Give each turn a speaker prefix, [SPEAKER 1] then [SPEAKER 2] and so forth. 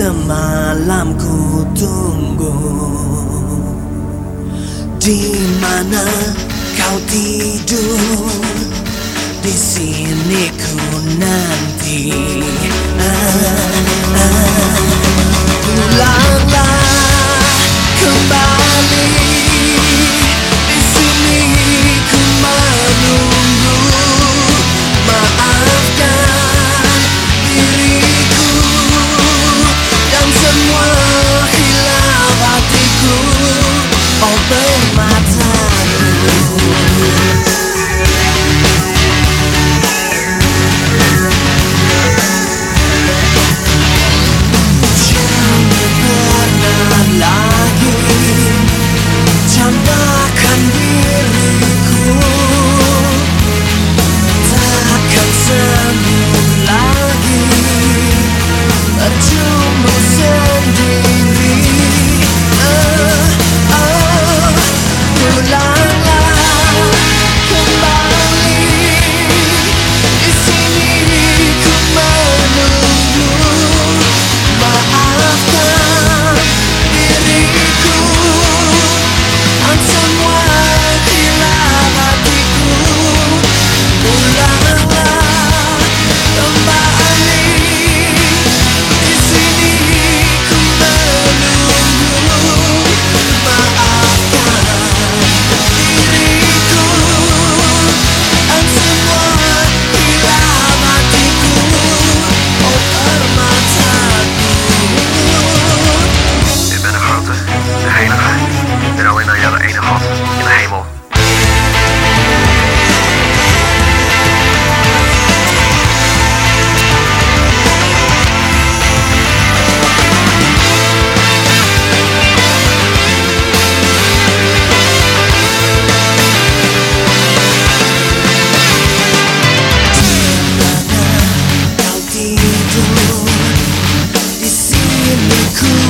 [SPEAKER 1] Semalam ku tunggu. Di mana kau tidur? Di sini ku nanti. Ah. く